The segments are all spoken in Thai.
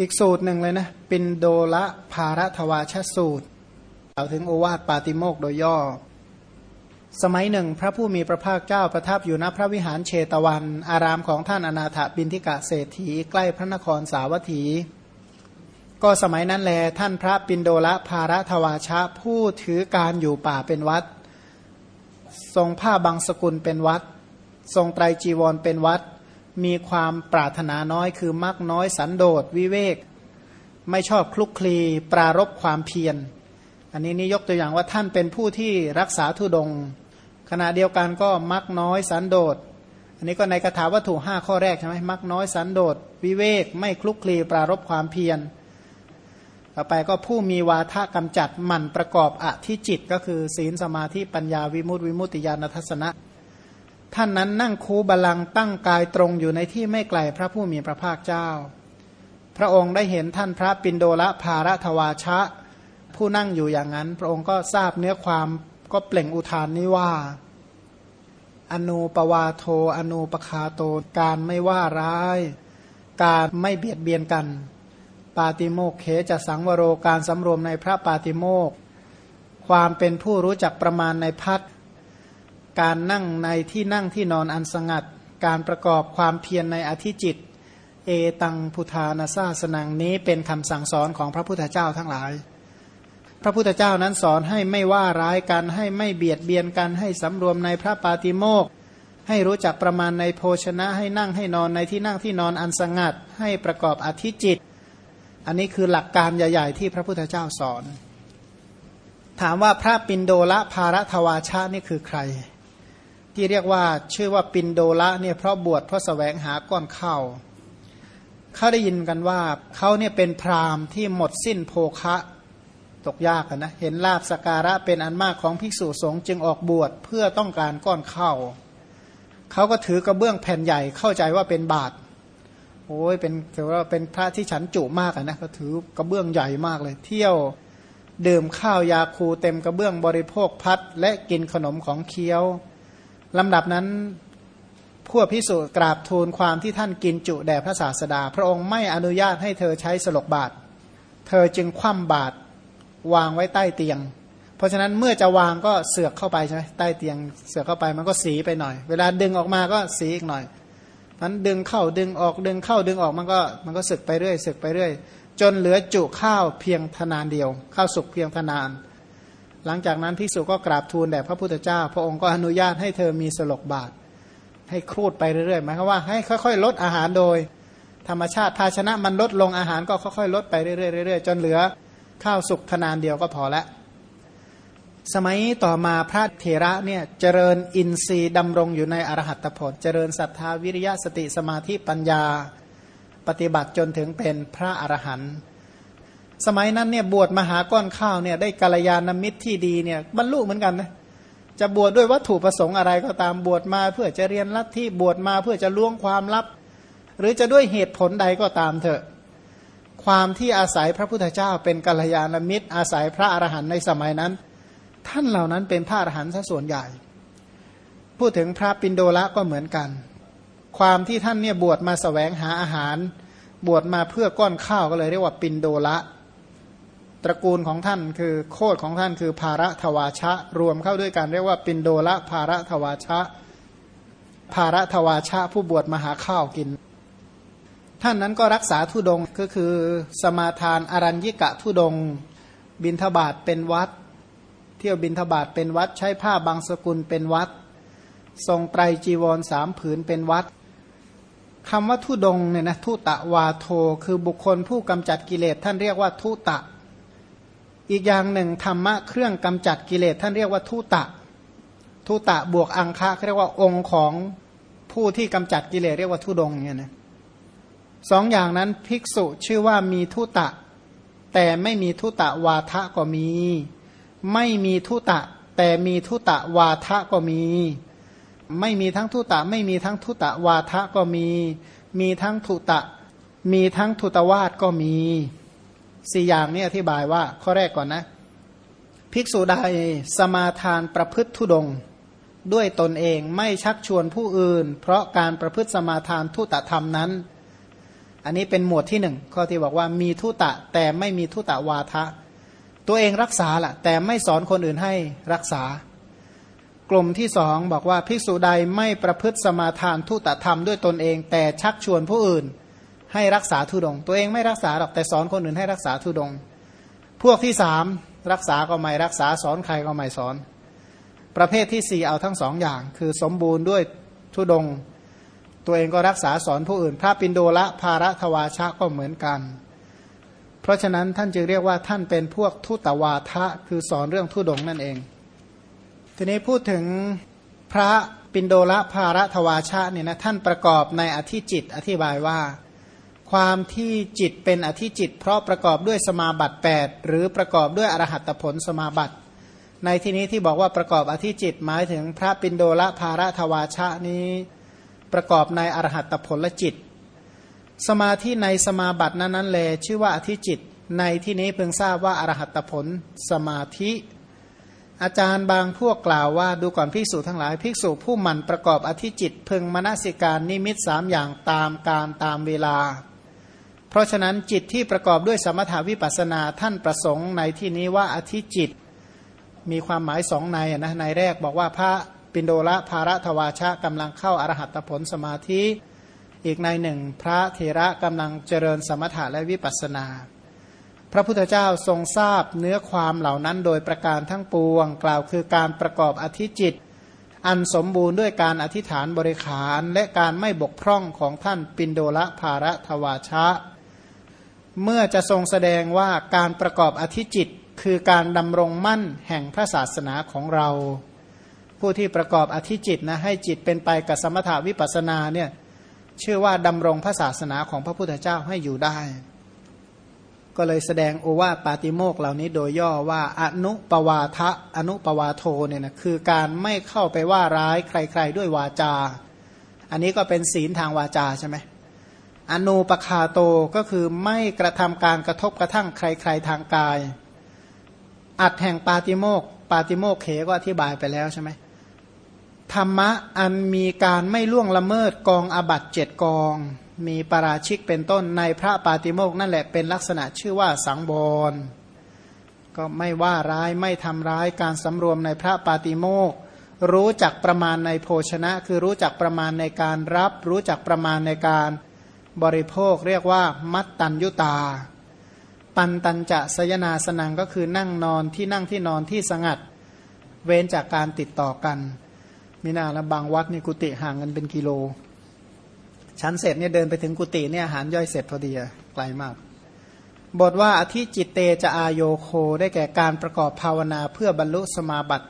อีกสูตรหนึ่งเลยนะปินโดละภารทวาชสูตรกล่าวถึงโอวาทปาติโมกโดยย่อ สมัยหนึ่ง พระผู้มีพระภาคเจ้าประทับอยู่ณพระวิหารเชตวัน อารามของท่านอนาถบินทิกะเศรษฐีใกล้พระนครสาวัตถี ก็สมัยนั้นแลท่านพระปินโดละภารทวาชะผู้ถือการอยู่ป่าเป็นวัด ทรงผ้าบางสกุลเป็นวัด ทรงไตรจีวรเป็นวัด มีความปรารถนาน้อยคือมักน้อยสันโดษวิเวก ไม่ชอบคลุกคลี ปรารบความเพียร อันนี้นี่ยกตัวอย่างว่าท่านเป็นผู้ที่รักษาทุดง ขณะเดียวกันก็มักน้อยสันโดษ อันนี้ก็ในคาถาวัตถุห้าข้อแรกใช่ไหมมักน้อยสันโดษวิเวก ไม่คลุกคลี ปรารบความเพียร ต่อไปก็ผู้มีวาทะกำจัดหมั่นประกอบอธิจิต ก็คือศีลสมาธิปัญญาวิมุตติวิมุตติญาณทัศนะ ท่านนั้นนั่งคูบาลังตั้งกายตรงอยู่ในที่ไม่ไกลพระผู้มีพระภาคเจ้า พระองค์ได้เห็นท่านพระปินโดละภารทวาชะ ผู้นั่งอยู่อย่างนั้น พระองค์ก็ทราบเนื้อความก็เปล่งอุทานนี้ว่า อนูปวาโท อนูปคาโต การไม่ว่าร้าย การไม่เบียดเบียนกัน ปาติโมกเขจะสังวโรการสำรวมในพระปาติโมกความเป็นผู้รู้จักประมาณในพัด การนั่งในที่นั่งที่นอนอันสงัด การประกอบความเพียรในอธิจิต เอตังพุทานาซาสนังนี้เป็นคำสั่งสอนของพระพุทธเจ้าทั้งหลาย พระพุทธเจ้านั้นสอนให้ไม่ว่าร้ายกันให้ไม่เบียดเบียนกันให้สำรวมในพระปาติโมกให้รู้จักประมาณในโภชนะให้นั่งให้นอนในที่นั่งที่นอนอันสงัด ให้ประกอบอธิจิต อันนี้คือหลักการใหญ่ ๆ ที่พระพุทธเจ้าสอน ถามว่าพระปินโดละภารทวาชานี่คือใคร ที่เรียกว่าชื่อว่าปินโดละเนี่ยเพราะบวชเพราะสแสวงหาก้อนข้าวเขาได้ยินกันว่าเขาเนี่ยเป็นพราหมณ์ที่หมดสิ้นโภคะตกยากนะเห็นลาบสการะเป็นอันมากของภิกษุสงฆ์จึงออกบวชเพื่อต้องการก้อนข้าวเขาก็ถือกระเบื้องแผ่นใหญ่เข้าใจว่าเป็นบาทโอ้ยเป็นถือว่าเป็นพระที่ฉันจุมากนะก็ถือกระเบื้องใหญ่มากเลย เที่ยวดื่มข้าวยาคูเต็มกระเบื้องบริโภคพัดและกินขนมของเคี้ยว ลำดับนั้นพวกพิสุกราบทูลความที่ท่านกินจุแด่พระศาสดา พระองค์ไม่อนุญาตให้เธอใช้สลกบาท เธอจึงคว่ำบาทวางไว้ใต้เตียง เพราะฉะนั้นเมื่อจะวางก็เสือกเข้าไปใช่ไหมใต้เตียงเสือกเข้าไปมันก็สีไปหน่อย เวลาดึงออกมาก็สีอีกหน่อยนั้นดึงเข้าดึงออกดึงเข้าดึงออกมันก็มันก็สึกไปเรื่อยสึกไปเรื่อย จนเหลือจุข้าวเพียงทนานเดียว ข้าวสุกเพียงทนาน หลังจากนั้นภิกษุก็กราบทูลแด่พระพุทธเจ้า พระองค์ก็อนุญาตให้เธอมีสลกบาท ให้ครูดไปเรื่อยๆหมายความว่าให้ค่อย ๆ ลดอาหารโดย ธรรมชาติภาชนะมันลดลงอาหารก็ค่อยๆ ลดไปเรื่อยๆจนเหลือข้าวสุกทนานเดียวก็พอละสมัยต่อมาพระเถระเนี่ยเจริญอินทรีย์ดำรงอยู่ในอรหัตผล เจริญศรัทธาวิริยะสติสมาธิปัญญา ปฏิบัติจนถึงเป็นพระอรหันต์ สมัยนั้นเนี่ยบวชมาหาก้อนข้าวเนี่ยได้กัลยาณมิตรที่ดีเนี่ยบรรลุเหมือนกันนะจะบวชด้วยวัตถุประสงค์อะไรก็ตามบวชมาเพื่อจะเรียนลัทธิบวชมาเพื่อจะล่วงความลับ หรือจะด้วยเหตุผลใดก็ตามเถอะ ความที่อาศัยพระพุทธเจ้าเป็นกัลยาณมิตร อาศัยพระอรหันต์ในสมัยนั้น ท่านเหล่านั้นเป็นพระอรหันต์ซะส่วนใหญ่ พูดถึงพระปินโดละก็เหมือนกัน ความที่ท่านเนี่ยบวชมาสแสวงหาอาหาร บวชมาเพื่อก้อนข้าวก็เลยเรียกว่าปินโดละ ตระกูลของท่านคือโคดของท่านคือภาระทวาชะ รวมเข้าด้วยกันเรียกว่าปินโดละภาระทวาชะ ภาระทวาชะผู้บวชมหาข้าวกิน ท่านนั้นก็รักษาทุดงก็คือสมาทานอรัญญิกะทุดง บินทบาทเป็นวัด เที่ยวบินทบาทเป็นวัดใช้ผ้าบางสกุลเป็นวัด ทรงไตรจีวรสามผืนเป็นวัดคำว่าทุดงเนี่ยนะทุตะวาโท คือบุคคลผู้กำจัดกิเลสท่านเรียกว่าทุตะ อีกอย่างหนึ่งธรรมะเครื่องกำจัดกิเลสท่านเรียกว่าทุตะ ทุตะบวกอังคะเรียกว่าองค์ของผู้ที่กำจัดกิเลสเรียกว่าทุดงเนี่ยนะสองอย่างนั้นภิกษุชื่อว่ามีทุตะ แต่ไม่มีทุตะวาทะก็มี ไม่มีทุตะ แต่มีทุตะวาทะก็มี ไม่มีทั้งทุตะ ไม่มีทั้งทุตะวาทะก็มี มีทั้งทุตะ มีทั้งทุตวาทก็มี สี่อย่างนี้อธิบายว่าข้อแรกก่อนนะ ภิกษุใดสมาทานประพฤติทุดง ด้วยตนเองไม่ชักชวนผู้อื่น เพราะการประพฤติสมาทานทุตธรรมนั้น อันนี้เป็นหมวดที่หนึ่งข้อที่บอกว่ามีทุตะแต่ไม่มีทุตะวาทะ ตัวเองรักษาละแต่ไม่สอนคนอื่นให้รักษา กลุ่มที่สองบอกว่าภิกษุใดไม่ประพฤติสมาทานทุตธรรมด้วยตนเอง แต่ชักชวนผู้อื่น ให้รักษาทุดง ตัวเองไม่รักษาหรอกแต่สอนคนอื่นให้รักษาทุดง พวกที่สามรักษาก็ไม่รักษาสอนใครก็ไม่สอน ประเภทที่สี่เอาทั้งสองอย่าง คือสมบูรณ์ด้วยทุดง ตัวเองก็รักษาสอนผู้อื่น พระปินโดละภาระทวาชะก็เหมือนกัน เพราะฉะนั้นท่านจึงเรียกว่าท่านเป็นพวกทุตวาทะคือสอนเรื่องทุดงนั่นเอง ทีนี้พูดถึงพระปินโดละภาระทวาชะเนี่ยนะท่านประกอบในอธิจิต อธิบายว่า ความที่จิตเป็นอธิจิต เพราะประกอบด้วยสมาบัติ 8 หรือประกอบด้วยอรหัตผลสมาบัติ ในที่นี้ที่บอกว่าประกอบอธิจิตหมายถึงพระปินโดละภาระทวาชะนี้ประกอบในอรหัตผลจิต สมาธิในสมาบัตินั้นนั้นแลชื่อว่าอธิจิต ในที่นี้เพิ่งทราบว่าอรหัตผลสมาธิอาจารย์บางพวกกล่าวว่าดูก่อนภิกษุทั้งหลายภิกษุผู้หมั่นประกอบอธิจิต พึงมนสิการนิมิตสามอย่างตามการตามเวลา เพราะฉะนั้นจิตที่ประกอบด้วยสมถาวิปัสนาท่านประสงค์ในที่นี้ว่าอธิจิตมีความหมายสองในนะในแรกบอกว่าพระปินโดละภาระทวาชะกำลังเข้าอรหัตผลสมาธิ อีกในหนึ่ง พระเทระกำลังเจริญสมถะและวิปัสนา พระพุทธเจ้าทรงทราบเนื้อความเหล่านั้นโดยประการทั้งปวง กล่าวคือการประกอบอธิจิต อันสมบูรณ์ด้วยการอธิษฐานบริขาร และการไม่บกพร่องของท่านปินโดละภาระทวาชะ เมื่อจะทรงแสดงว่าการประกอบอธิจิต คือการดำรงมั่นแห่งพระศาสนาของเรา ผู้ที่ประกอบอธิจิตนะให้จิตเป็นไปกับสมถาวิปัสนาเนี่ยชื่อว่าดำรงพระศาสนาของพระพุทธเจ้าให้อยู่ได้ ก็เลยแสดงโอวาปาติโมกเหล่านี้โดยย่อว่าอนุปวาทะอนุปวาโทเนี่ยนะคือการไม่เข้าไปว่าร้ายใคร ๆ ด้วยวาจา อันนี้ก็เป็นศีลทางวาจาใช่ไหม อนุปคาโตก็คือไม่กระทำการกระทบกระทั่งใคร ๆทางกาย อัดแห่งปาติโมกปาติโมกเขก็อธิบายไปแล้วใช่ไหมธรรมะอันมีการไม่ล่วงละเมิดกองอบัตเจ็ดกอง มีปราชิกเป็นต้นในพระปาติโมกนั่นแหละเป็นลักษณะชื่อว่าสังวรก็ไม่ว่าร้ายไม่ทำร้ายการสำรวมในพระปาติโมกรู้จักประมาณในโภชนะ คือรู้จักประมาณในการรับ รู้จักประมาณในการ บริโภคเรียกว่า มัตตัญยุตา ปันตัญจะสยนาสนังก็คือนั่งนอนที่นั่งที่นอนที่สงัด เว้นจากการติดต่อกันมีนาแล้วบางวัดนี่กุฏิห่างกันเป็นกิโล ชั้นเสร็จเนี่ยเดินไปถึงกุฏิเนี่ยอาหารย่อยเสร็จพอดีไกลมาก บทว่าอธิจิตเตจะอายโยโคได้แก่การประกอบภาวนาเพื่อบรรลุสมาบัติ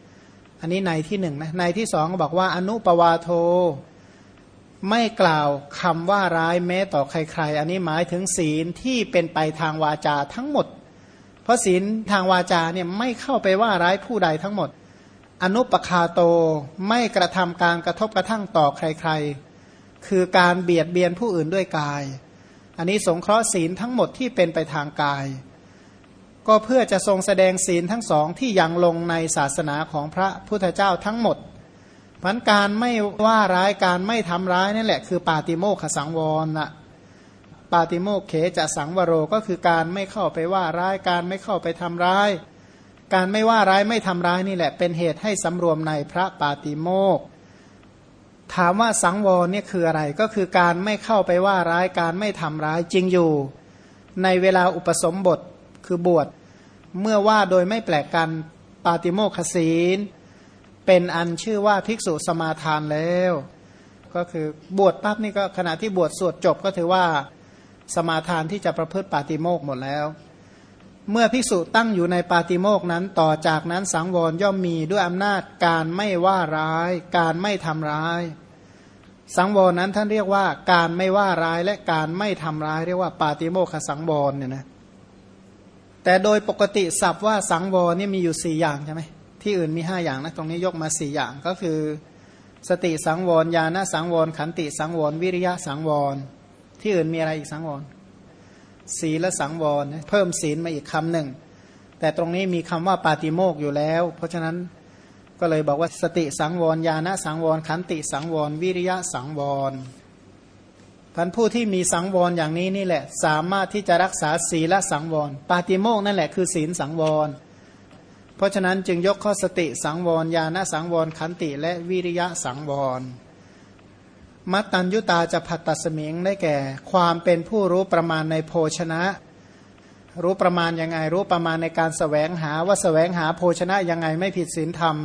8อันนี้ในที่หนึ่งนะในที่สองบอกว่าอนุปวาโท ไม่กล่าวคำว่าร้ายแม้ต่อใครๆ อันนี้หมายถึงศีลที่เป็นไปทางวาจาทั้งหมด เพราะศีลทางวาจาเนี่ยไม่เข้าไปว่าร้ายผู้ใดทั้งหมด อนุปคาโตไม่กระทำการกระทบกระทั่งต่อใครๆ คือการเบียดเบียนผู้อื่นด้วยกาย อันนี้สงเคราะห์ศีลทั้งหมดที่เป็นไปทางกาย ก็เพื่อจะทรงแสดงศีลทั้งสองที่ยังลงในศาสนาของพระพุทธเจ้าทั้งหมด พันการไม่ว่าร้ายการไม่ทำร้ายนั่นแหละคือปาติโมขสังวรนะปาติโมกเขจะสังวโรก็คือการไม่เข้าไปว่าร้ายการไม่เข้าไปทำร้าย การไม่ว่าร้ายไม่ทำร้ายนี่แหละ เป็นเหตุให้สำรวมในพระปาติโมกถามว่าสังวรเนี่ยคืออะไรก็คือการไม่เข้าไปว่าร้ายการไม่ทำร้ายจริงอยู่ ในเวลาอุปสมบทคือบวชเมื่อว่าโดยไม่แปลกกันปาติโมคศีล เป็นอันชื่อว่าภิกษุสมาทานแล้ว ก็คือบวชปั๊บนี่ก็ขณะที่บวชสวดจบก็ถือว่าสมาทานที่จะประพฤติปาติโมกหมดแล้ว เมื่อภิกษุตั้งอยู่ในปาติโมกนั้น ต่อจากนั้นสังวรย่อมมีด้วยอำนาจการไม่ว่าร้าย การไม่ทำร้าย สังวรนั้นท่านเรียกว่าการไม่ว่าร้ายและการไม่ทำร้าย เรียกว่าปาติโมกขสังวรเนี่ยนะแต่โดยปกติศัพท์ว่าสังวรนี่มีอยู่สี่อย่างใช่ไหม ที่อื่นมีห้าอย่างนะตรงนี้ยกมาสี่อย่างก็คือ สติสังวรญาณสังวรขันติสังวรวิริยะสังวร ที่อื่นมีอะไรอีกสังวรศีลสังวรเพิ่มศีลมาอีกคำหนึ่ง แต่ตรงนี้มีคำว่าปาติโมกอยู่แล้ว เพราะฉะนั้นก็เลยบอกว่าสติสังวรญาณสังวรขันติสังวรวิริยะสังวรพันผู้ที่มีสังวรอย่างนี้นี่แหละ สามารถที่จะรักษาศีลสังวร ปาติโมกนั่นแหละคือศีลสังวร เพราะฉะนั้นจึงยกข้อสติสังวรญาณสังวรขันติและวิริยะสังวร มัตตัญยุตาจะผัดตัดสมิงได้แก่ ความเป็นผู้รู้ประมาณในโภชนะ รู้ประมาณยังไงรู้ประมาณในการสแสวงหาว่าสแสวงหาโภชนะยังไงไม่ผิดศีลธรรม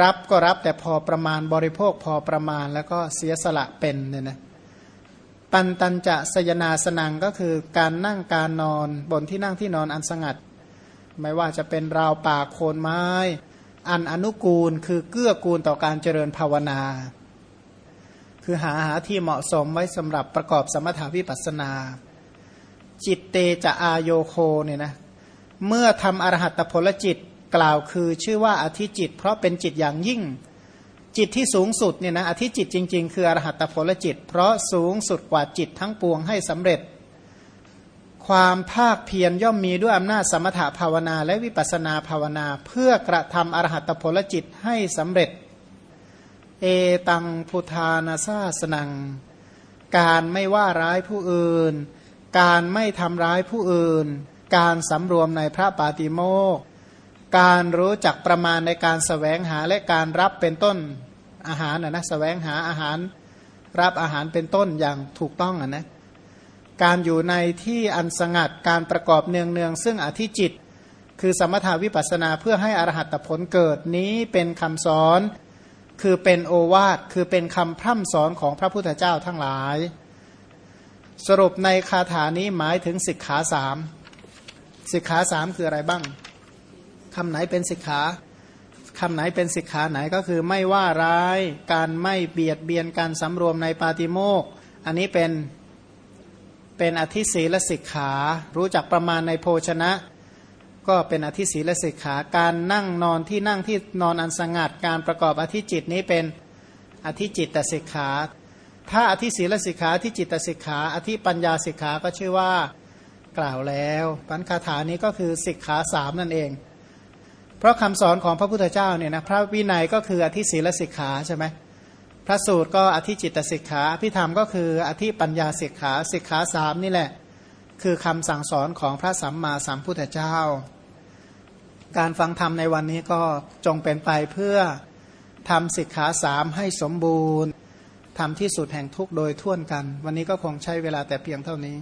รับก็รับแต่พอประมาณบริโภคพอประมาณแล้วก็เสียสละเป็นเนี่ยนะปันตันจะสยนาสนังก็คือการนั่งการนอนบนที่นั่งที่นอนอันสงัด ไม่ว่าจะเป็นราวป่าโคนไม้ อันอนุกูลคือเกื้อกูลต่อการเจริญภาวนา คือหาหาที่เหมาะสมไว้สำหรับประกอบสมถาวิปัสนา จิตเตจะอายโยโคเนี่ยนะเมื่อทำอรหัตผลจิตกล่าวคือชื่อว่าอธิจิต เพราะเป็นจิตอย่างยิ่ง จิตที่สูงสุดเนี่ยนะอธิจิตจริง ๆ คืออรหัตผลจิต เพราะสูงสุดกว่าจิตทั้งปวงให้สำเร็จ ความภาคเพียรย่อมมีด้วยอำนาจสมถภาวนาและวิปัสนาภาวนา เพื่อกระทำอรหัตผลจิตให้สำเร็จ เอตังพุทานาซาสนัง การไม่ว่าร้ายผู้อื่น การไม่ทำร้ายผู้อื่น การสำรวมในพระปาติโมกการรู้จักประมาณในการสแสวงหาและการรับเป็นต้นอาหารนะนะสแสวงหาอาหารรับอาหารเป็นต้นอย่างถูกต้องอะนะ การอยู่ในที่อันสงัดการประกอบเนืองเนืองซึ่งอธิจิต คือสมถาวิปัสนาเพื่อให้อรหัตผลเกิดนี้เป็นคำสอน คือเป็นโอวาทคือเป็นคำพร่ำสอนของพระพุทธเจ้าทั้งหลาย สรุปในคาถานี้หมายถึงสิกขาสามสิกขาสามคืออะไรบ้างคำไหนเป็นสิกขาคำไหนเป็นสิกขาไหนก็คือไม่ว่าร้าย การไม่เบียดเบียนการสำรวมในปาติโมกอันนี้เป็น เป็นอธิศีลสิกขา รู้จักประมาณในโภชนะ ก็เป็นอธิศีลสิกขา การนั่งนอนที่นั่งที่นอนอันสงัด การประกอบอธิจิตนี้เป็นอธิจิตตสิกขา ถ้าอธิศีลสิกขาอธิจิตตสิกขา อธิปัญญาสิกขาก็ชื่อว่ากล่าวแล้วปัญคาถานี้ก็คือสิกขาสามนั่นเอง เพราะคำสอนของพระพุทธเจ้าเนี่ยนะพระวินัยก็คืออธิศีลสิกขาใช่ไหม พระสูตรก็อธิจิตสิกขาพิธรรมก็คืออธิปัญญาสิกขาสิกขาสามนี่แหละ คือคำสั่งสอนของพระสัมมาสัมพุทธเจ้า การฟังธรรมในวันนี้ก็จงเป็นไปเพื่อทำสิกขาสามให้สมบูรณ์ทำที่สุดแห่งทุกโดยท่วนกัน วันนี้ก็คงใช้เวลาแต่เพียงเท่านี้